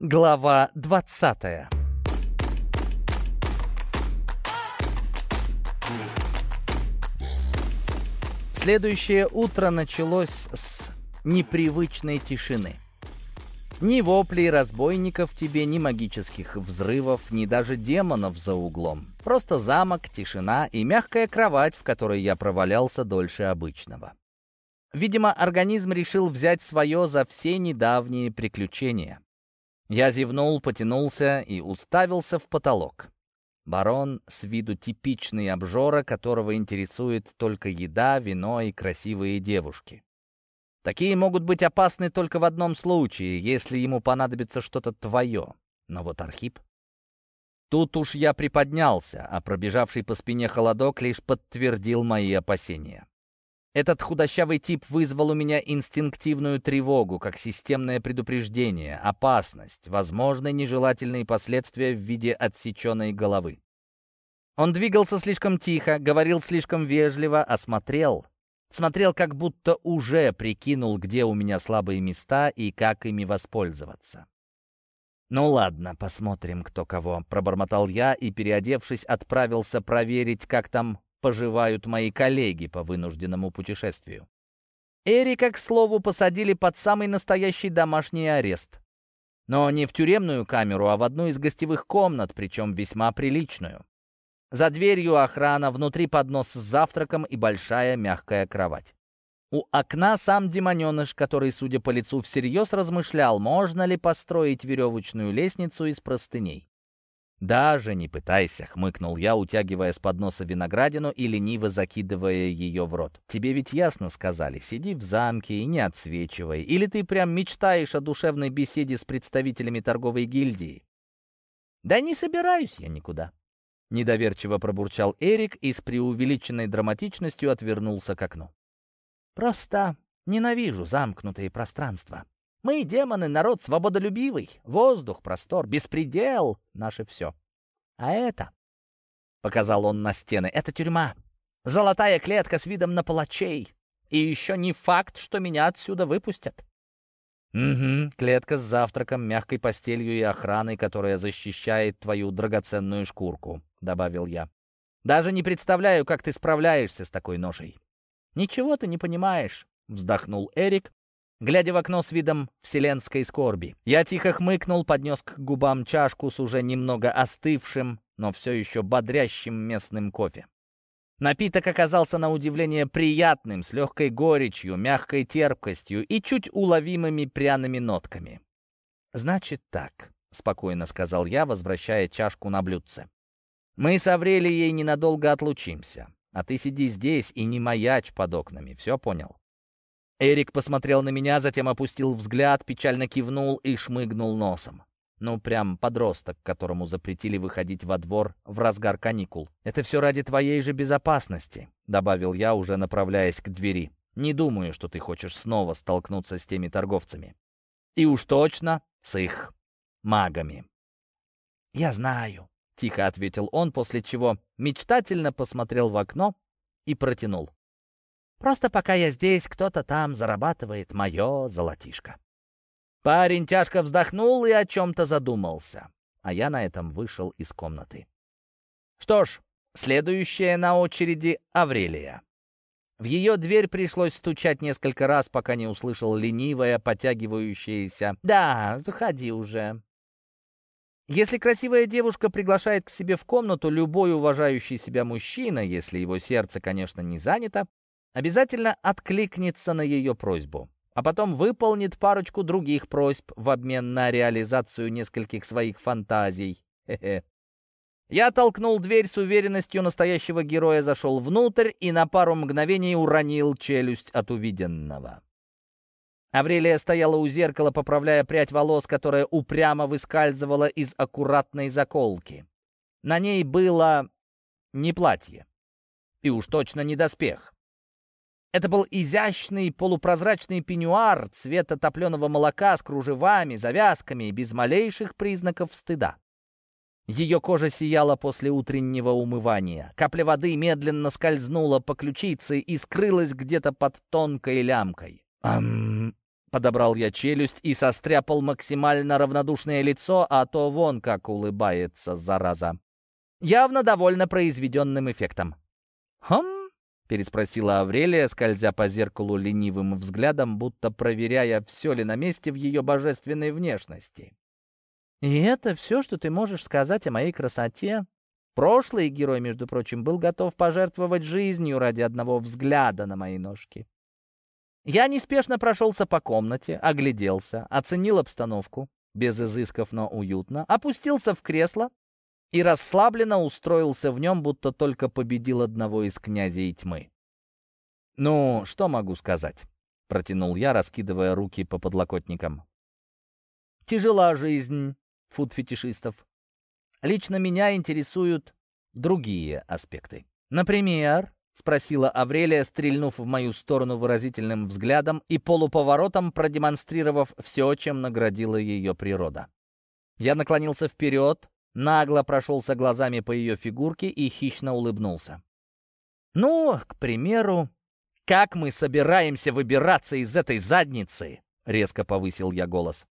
Глава двадцатая Следующее утро началось с непривычной тишины. Ни воплей разбойников тебе, ни магических взрывов, ни даже демонов за углом. Просто замок, тишина и мягкая кровать, в которой я провалялся дольше обычного. Видимо, организм решил взять свое за все недавние приключения. Я зевнул, потянулся и уставился в потолок. Барон с виду типичный обжора, которого интересует только еда, вино и красивые девушки. Такие могут быть опасны только в одном случае, если ему понадобится что-то твое. Но вот Архип... Тут уж я приподнялся, а пробежавший по спине холодок лишь подтвердил мои опасения. Этот худощавый тип вызвал у меня инстинктивную тревогу, как системное предупреждение, опасность, возможные нежелательные последствия в виде отсеченной головы. Он двигался слишком тихо, говорил слишком вежливо, а смотрел... Смотрел, как будто уже прикинул, где у меня слабые места и как ими воспользоваться. «Ну ладно, посмотрим, кто кого», — пробормотал я и, переодевшись, отправился проверить, как там поживают мои коллеги по вынужденному путешествию. Эрика, к слову, посадили под самый настоящий домашний арест. Но не в тюремную камеру, а в одну из гостевых комнат, причем весьма приличную. За дверью охрана, внутри поднос с завтраком и большая мягкая кровать. У окна сам демоненыш, который, судя по лицу, всерьез размышлял, можно ли построить веревочную лестницу из простыней. «Даже не пытайся», — хмыкнул я, утягивая с подноса виноградину и лениво закидывая ее в рот. «Тебе ведь ясно сказали, сиди в замке и не отсвечивай. Или ты прям мечтаешь о душевной беседе с представителями торговой гильдии?» «Да не собираюсь я никуда», — недоверчиво пробурчал Эрик и с преувеличенной драматичностью отвернулся к окну. «Просто ненавижу замкнутые пространства». Мы, демоны, народ свободолюбивый. Воздух, простор, беспредел — наше все. А это, — показал он на стены, — это тюрьма. Золотая клетка с видом на палачей. И еще не факт, что меня отсюда выпустят. «Угу, клетка с завтраком, мягкой постелью и охраной, которая защищает твою драгоценную шкурку», — добавил я. «Даже не представляю, как ты справляешься с такой ношей». «Ничего ты не понимаешь», — вздохнул Эрик глядя в окно с видом вселенской скорби. Я тихо хмыкнул, поднес к губам чашку с уже немного остывшим, но все еще бодрящим местным кофе. Напиток оказался на удивление приятным, с легкой горечью, мягкой терпкостью и чуть уловимыми пряными нотками. «Значит так», — спокойно сказал я, возвращая чашку на блюдце. «Мы с Аврелией ненадолго отлучимся, а ты сиди здесь и не маячь под окнами, все понял?» Эрик посмотрел на меня, затем опустил взгляд, печально кивнул и шмыгнул носом. Ну, прям подросток, которому запретили выходить во двор в разгар каникул. «Это все ради твоей же безопасности», — добавил я, уже направляясь к двери. «Не думаю, что ты хочешь снова столкнуться с теми торговцами. И уж точно с их магами». «Я знаю», — тихо ответил он, после чего мечтательно посмотрел в окно и протянул. Просто пока я здесь, кто-то там зарабатывает мое золотишко». Парень тяжко вздохнул и о чем-то задумался, а я на этом вышел из комнаты. Что ж, следующая на очереди Аврелия. В ее дверь пришлось стучать несколько раз, пока не услышал ленивое, потягивающееся «Да, заходи уже». Если красивая девушка приглашает к себе в комнату любой уважающий себя мужчина, если его сердце, конечно, не занято, обязательно откликнется на ее просьбу, а потом выполнит парочку других просьб в обмен на реализацию нескольких своих фантазий. Хе-хе. Я толкнул дверь с уверенностью настоящего героя, зашел внутрь и на пару мгновений уронил челюсть от увиденного. Аврелия стояла у зеркала, поправляя прядь волос, которая упрямо выскальзывала из аккуратной заколки. На ней было не платье. И уж точно не доспех. Это был изящный полупрозрачный пеньюар цвета топленого молока с кружевами, завязками и без малейших признаков стыда. Ее кожа сияла после утреннего умывания. Капля воды медленно скользнула по ключице и скрылась где-то под тонкой лямкой. «Ам...» Подобрал я челюсть и состряпал максимально равнодушное лицо, а то вон как улыбается, зараза. Явно довольно произведенным эффектом. «Хм?» — переспросила Аврелия, скользя по зеркалу ленивым взглядом, будто проверяя, все ли на месте в ее божественной внешности. «И это все, что ты можешь сказать о моей красоте?» Прошлый герой, между прочим, был готов пожертвовать жизнью ради одного взгляда на мои ножки. Я неспешно прошелся по комнате, огляделся, оценил обстановку, без изысков, но уютно, опустился в кресло и расслабленно устроился в нем, будто только победил одного из князей тьмы. «Ну, что могу сказать?» — протянул я, раскидывая руки по подлокотникам. «Тяжела жизнь фуд-фетишистов. Лично меня интересуют другие аспекты. Например, — спросила Аврелия, стрельнув в мою сторону выразительным взглядом и полуповоротом продемонстрировав все, чем наградила ее природа. Я наклонился вперед, нагло прошелся глазами по ее фигурке и хищно улыбнулся. «Ну, к примеру, как мы собираемся выбираться из этой задницы?» — резко повысил я голос.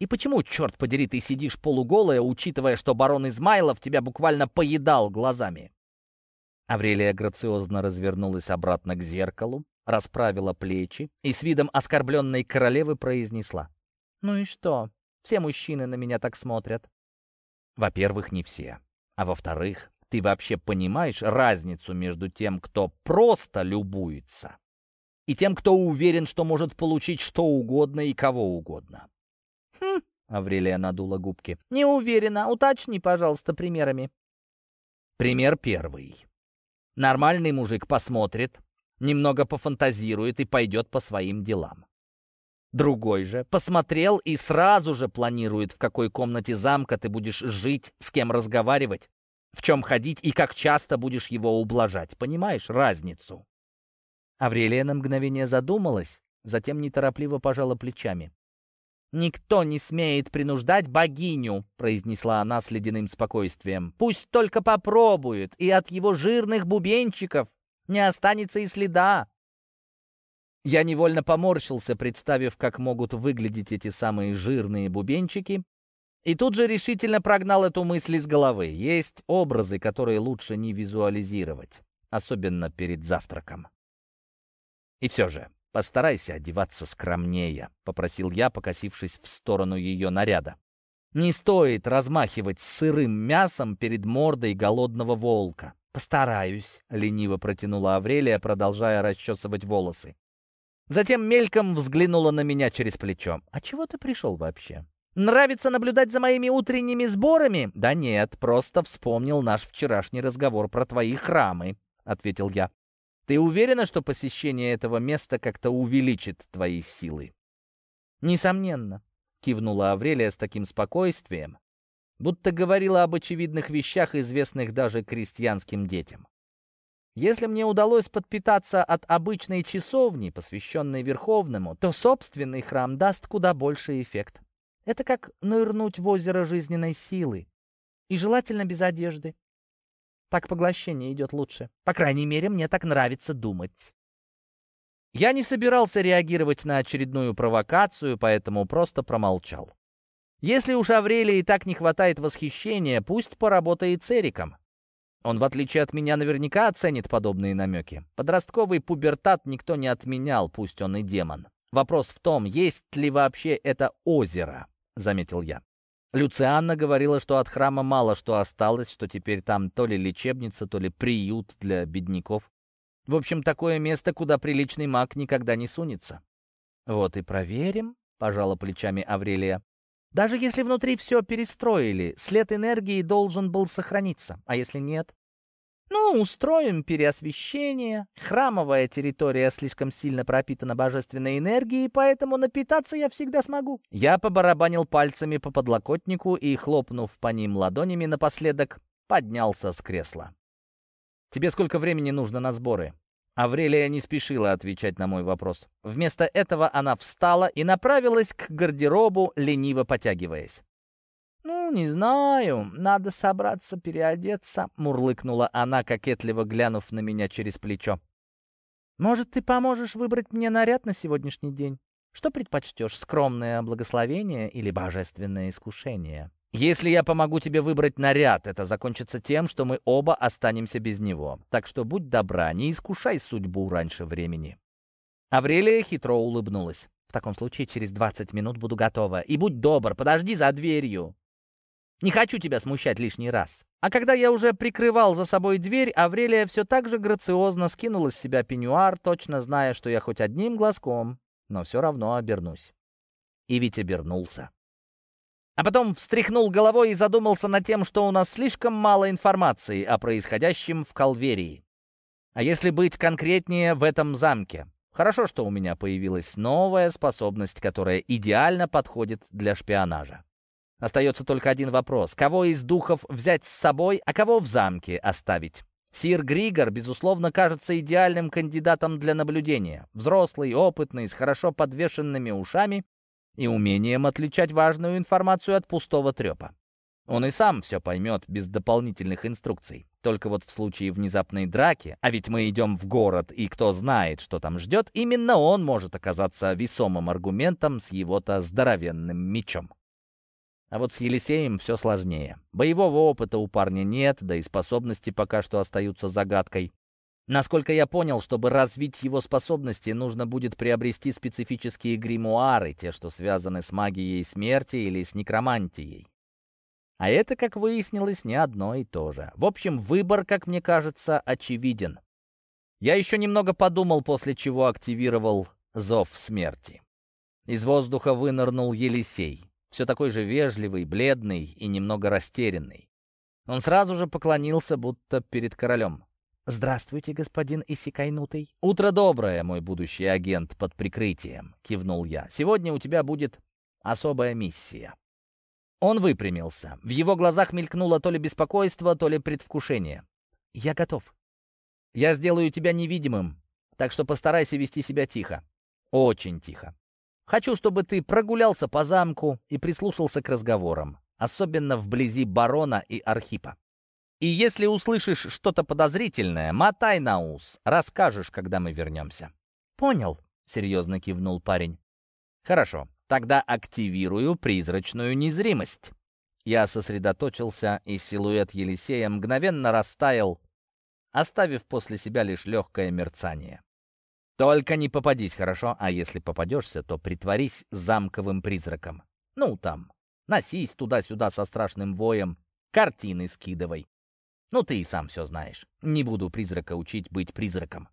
«И почему, черт подери, ты сидишь полуголая, учитывая, что барон Измайлов тебя буквально поедал глазами?» Аврелия грациозно развернулась обратно к зеркалу, расправила плечи и с видом оскорбленной королевы произнесла. «Ну и что? Все мужчины на меня так смотрят». «Во-первых, не все. А во-вторых, ты вообще понимаешь разницу между тем, кто просто любуется, и тем, кто уверен, что может получить что угодно и кого угодно?» «Хм», — Аврелия надула губки, — «не уверена. Уточни, пожалуйста, примерами». Пример первый. Нормальный мужик посмотрит, немного пофантазирует и пойдет по своим делам. Другой же посмотрел и сразу же планирует, в какой комнате замка ты будешь жить, с кем разговаривать, в чем ходить и как часто будешь его ублажать. Понимаешь разницу? Аврелия на мгновение задумалась, затем неторопливо пожала плечами. «Никто не смеет принуждать богиню», — произнесла она с ледяным спокойствием. «Пусть только попробует, и от его жирных бубенчиков не останется и следа». Я невольно поморщился, представив, как могут выглядеть эти самые жирные бубенчики, и тут же решительно прогнал эту мысль из головы. Есть образы, которые лучше не визуализировать, особенно перед завтраком. И все же, «Постарайся одеваться скромнее», — попросил я, покосившись в сторону ее наряда. «Не стоит размахивать сырым мясом перед мордой голодного волка». «Постараюсь», — лениво протянула Аврелия, продолжая расчесывать волосы. Затем мельком взглянула на меня через плечо. «А чего ты пришел вообще? Нравится наблюдать за моими утренними сборами?» «Да нет, просто вспомнил наш вчерашний разговор про твои храмы», — ответил я. Ты уверена, что посещение этого места как-то увеличит твои силы? Несомненно, кивнула Аврелия с таким спокойствием, будто говорила об очевидных вещах, известных даже крестьянским детям. Если мне удалось подпитаться от обычной часовни, посвященной Верховному, то собственный храм даст куда больший эффект. Это как нырнуть в озеро жизненной силы. И желательно без одежды. Так поглощение идет лучше. По крайней мере, мне так нравится думать. Я не собирался реагировать на очередную провокацию, поэтому просто промолчал. Если уж Аврелии так не хватает восхищения, пусть поработает с Эриком. Он, в отличие от меня, наверняка оценит подобные намеки. Подростковый пубертат никто не отменял, пусть он и демон. Вопрос в том, есть ли вообще это озеро, заметил я. Люцианна говорила, что от храма мало что осталось, что теперь там то ли лечебница, то ли приют для бедняков. В общем, такое место, куда приличный маг никогда не сунется. «Вот и проверим», — пожала плечами Аврелия. «Даже если внутри все перестроили, след энергии должен был сохраниться, а если нет, ну, устроим переосвещение. Храмовая территория слишком сильно пропитана божественной энергией, поэтому напитаться я всегда смогу. Я побарабанил пальцами по подлокотнику и, хлопнув по ним ладонями напоследок, поднялся с кресла. «Тебе сколько времени нужно на сборы?» Аврелия не спешила отвечать на мой вопрос. Вместо этого она встала и направилась к гардеробу, лениво потягиваясь. «Ну, не знаю, надо собраться, переодеться», — мурлыкнула она, кокетливо глянув на меня через плечо. «Может, ты поможешь выбрать мне наряд на сегодняшний день? Что предпочтешь, скромное благословение или божественное искушение? Если я помогу тебе выбрать наряд, это закончится тем, что мы оба останемся без него. Так что будь добра, не искушай судьбу раньше времени». Аврелия хитро улыбнулась. «В таком случае через 20 минут буду готова. И будь добр, подожди за дверью. Не хочу тебя смущать лишний раз». А когда я уже прикрывал за собой дверь, Аврелия все так же грациозно скинула с себя пеньюар, точно зная, что я хоть одним глазком, но все равно обернусь. И ведь обернулся. А потом встряхнул головой и задумался над тем, что у нас слишком мало информации о происходящем в Калверии. А если быть конкретнее, в этом замке. Хорошо, что у меня появилась новая способность, которая идеально подходит для шпионажа. Остается только один вопрос. Кого из духов взять с собой, а кого в замке оставить? Сир Григор, безусловно, кажется идеальным кандидатом для наблюдения. Взрослый, опытный, с хорошо подвешенными ушами и умением отличать важную информацию от пустого трепа. Он и сам все поймет без дополнительных инструкций. Только вот в случае внезапной драки, а ведь мы идем в город, и кто знает, что там ждет, именно он может оказаться весомым аргументом с его-то здоровенным мечом. А вот с Елисеем все сложнее. Боевого опыта у парня нет, да и способности пока что остаются загадкой. Насколько я понял, чтобы развить его способности, нужно будет приобрести специфические гримуары, те, что связаны с магией смерти или с некромантией. А это, как выяснилось, не одно и то же. В общем, выбор, как мне кажется, очевиден. Я еще немного подумал, после чего активировал зов смерти. Из воздуха вынырнул Елисей, все такой же вежливый, бледный и немного растерянный. Он сразу же поклонился, будто перед королем. «Здравствуйте, господин Исикайнутый». «Утро доброе, мой будущий агент под прикрытием», — кивнул я. «Сегодня у тебя будет особая миссия». Он выпрямился. В его глазах мелькнуло то ли беспокойство, то ли предвкушение. «Я готов. Я сделаю тебя невидимым, так что постарайся вести себя тихо. Очень тихо. Хочу, чтобы ты прогулялся по замку и прислушался к разговорам, особенно вблизи барона и Архипа. И если услышишь что-то подозрительное, мотай на ус, расскажешь, когда мы вернемся». «Понял», — серьезно кивнул парень. «Хорошо, тогда активирую призрачную незримость». Я сосредоточился, и силуэт Елисея мгновенно растаял, оставив после себя лишь легкое мерцание. «Только не попадись, хорошо? А если попадешься, то притворись замковым призраком. Ну, там, носись туда-сюда со страшным воем, картины скидывай. Ну, ты и сам все знаешь. Не буду призрака учить быть призраком.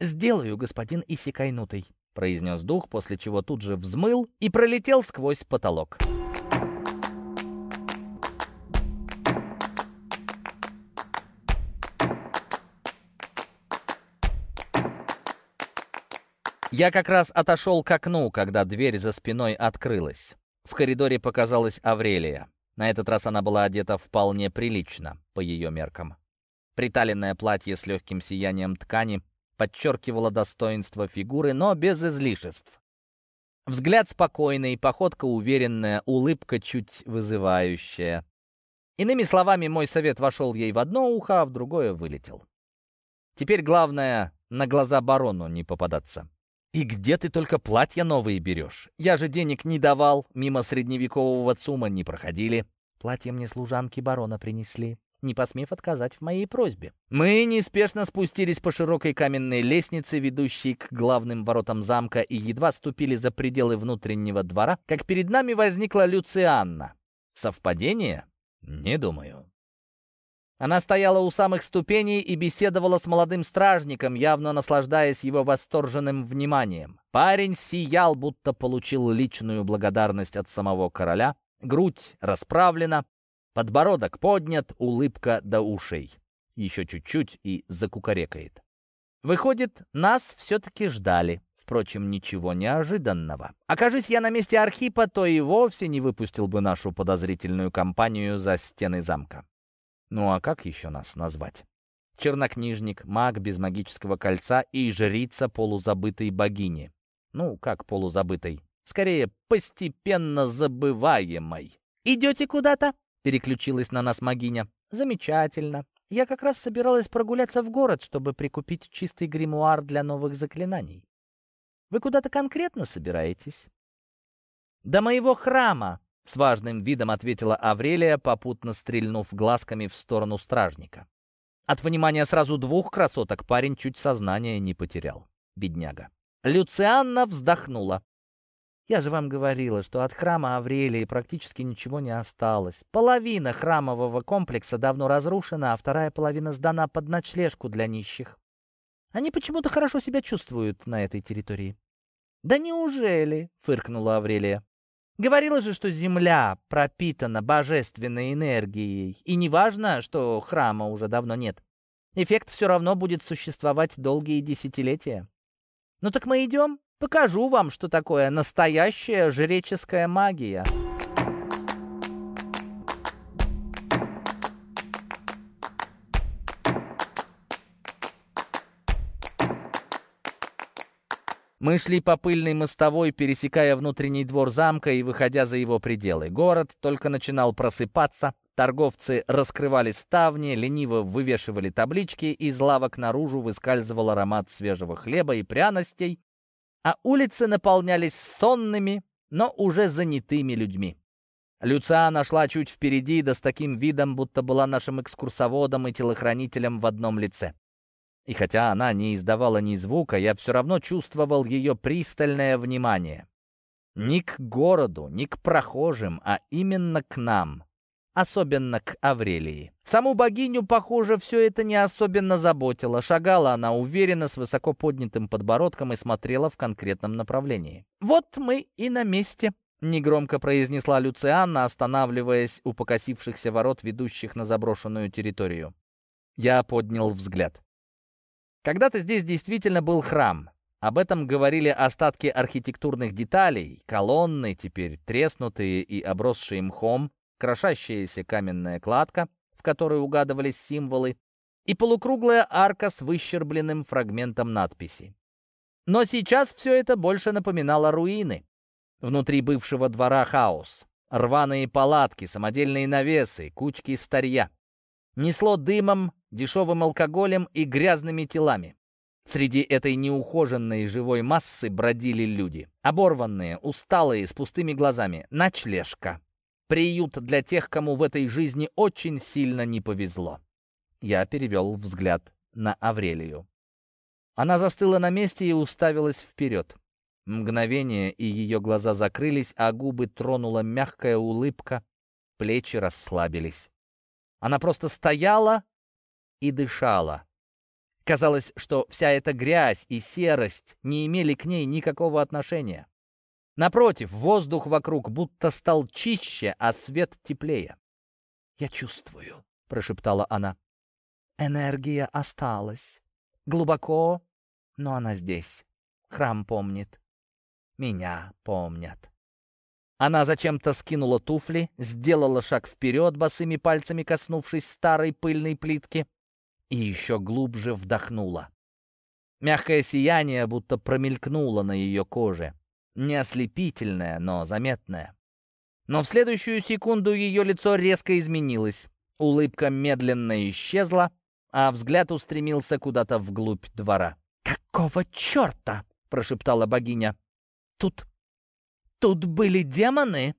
«Сделаю, господин Исикайнутый», — произнес дух, после чего тут же взмыл и пролетел сквозь потолок. Я как раз отошел к окну, когда дверь за спиной открылась. В коридоре показалась Аврелия. На этот раз она была одета вполне прилично, по ее меркам. Приталенное платье с легким сиянием ткани подчеркивало достоинство фигуры, но без излишеств. Взгляд спокойный, походка уверенная, улыбка чуть вызывающая. Иными словами, мой совет вошел ей в одно ухо, а в другое вылетел. Теперь главное — на глаза барону не попадаться. «И где ты только платья новые берешь? Я же денег не давал, мимо средневекового ЦУМа не проходили». Платье мне служанки барона принесли, не посмев отказать в моей просьбе. Мы неспешно спустились по широкой каменной лестнице, ведущей к главным воротам замка, и едва ступили за пределы внутреннего двора, как перед нами возникла Люцианна. Совпадение? Не думаю. Она стояла у самых ступеней и беседовала с молодым стражником, явно наслаждаясь его восторженным вниманием. Парень сиял, будто получил личную благодарность от самого короля. Грудь расправлена, подбородок поднят, улыбка до ушей. Еще чуть-чуть и закукарекает. Выходит, нас все-таки ждали. Впрочем, ничего неожиданного. Окажись я на месте Архипа, то и вовсе не выпустил бы нашу подозрительную компанию за стены замка. Ну а как еще нас назвать? Чернокнижник, маг без магического кольца и жрица полузабытой богини. Ну, как полузабытой? Скорее, постепенно забываемой. «Идете куда-то?» — переключилась на нас магиня. «Замечательно. Я как раз собиралась прогуляться в город, чтобы прикупить чистый гримуар для новых заклинаний. Вы куда-то конкретно собираетесь?» «До моего храма!» — с важным видом ответила Аврелия, попутно стрельнув глазками в сторону стражника. От внимания сразу двух красоток парень чуть сознание не потерял. Бедняга. Люцианна вздохнула. «Я же вам говорила, что от храма Аврелии практически ничего не осталось. Половина храмового комплекса давно разрушена, а вторая половина сдана под ночлежку для нищих. Они почему-то хорошо себя чувствуют на этой территории». «Да неужели?» — фыркнула Аврелия. «Говорила же, что земля пропитана божественной энергией, и неважно, что храма уже давно нет. Эффект все равно будет существовать долгие десятилетия. Ну так мы идем?» Покажу вам, что такое настоящая жреческая магия. Мы шли по пыльной мостовой, пересекая внутренний двор замка и выходя за его пределы. Город только начинал просыпаться, торговцы раскрывали ставни, лениво вывешивали таблички, из лавок наружу выскальзывал аромат свежего хлеба и пряностей, а улицы наполнялись сонными, но уже занятыми людьми. Люциа нашла чуть впереди, да с таким видом, будто была нашим экскурсоводом и телохранителем в одном лице. И хотя она не издавала ни звука, я все равно чувствовал ее пристальное внимание. Не к городу, не к прохожим, а именно к нам особенно к Аврелии. Саму богиню, похоже, все это не особенно заботило. Шагала она уверенно, с высоко поднятым подбородком и смотрела в конкретном направлении. «Вот мы и на месте», — негромко произнесла Люцианна, останавливаясь у покосившихся ворот, ведущих на заброшенную территорию. Я поднял взгляд. Когда-то здесь действительно был храм. Об этом говорили остатки архитектурных деталей, колонны, теперь треснутые и обросшие мхом, крошащаяся каменная кладка, в которой угадывались символы, и полукруглая арка с выщербленным фрагментом надписи. Но сейчас все это больше напоминало руины. Внутри бывшего двора хаос. Рваные палатки, самодельные навесы, кучки старья. Несло дымом, дешевым алкоголем и грязными телами. Среди этой неухоженной живой массы бродили люди. Оборванные, усталые, с пустыми глазами. Ночлежка. Приют для тех, кому в этой жизни очень сильно не повезло. Я перевел взгляд на Аврелию. Она застыла на месте и уставилась вперед. Мгновение, и ее глаза закрылись, а губы тронула мягкая улыбка, плечи расслабились. Она просто стояла и дышала. Казалось, что вся эта грязь и серость не имели к ней никакого отношения. Напротив, воздух вокруг будто стал чище, а свет теплее. «Я чувствую», — прошептала она. «Энергия осталась. Глубоко, но она здесь. Храм помнит. Меня помнят». Она зачем-то скинула туфли, сделала шаг вперед, босыми пальцами коснувшись старой пыльной плитки, и еще глубже вдохнула. Мягкое сияние будто промелькнуло на ее коже. Не ослепительная, но заметная. Но в следующую секунду ее лицо резко изменилось. Улыбка медленно исчезла, а взгляд устремился куда-то вглубь двора. «Какого черта?» — прошептала богиня. «Тут... тут были демоны?»